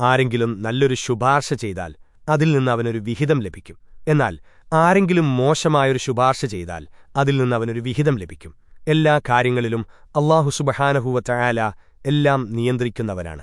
ആരെങ്കിലും നല്ലൊരു ശുപാർശ ചെയ്താൽ അതിൽ നിന്ന് അവനൊരു വിഹിതം ലഭിക്കും. എന്നാൽ ആരെങ്കിലും മോശമായൊരു ശുപാർശ ചെയ്താൽ അതിൽ നിന്ന് അവനൊരു വിഹിതം ലഭിക്കും. എല്ലാ കാര്യങ്ങളിലും അള്ളാഹു സുബഹാനഹുവ ചായാല എല്ലാം നിയന്ത്രിക്കുന്നവനാണ്.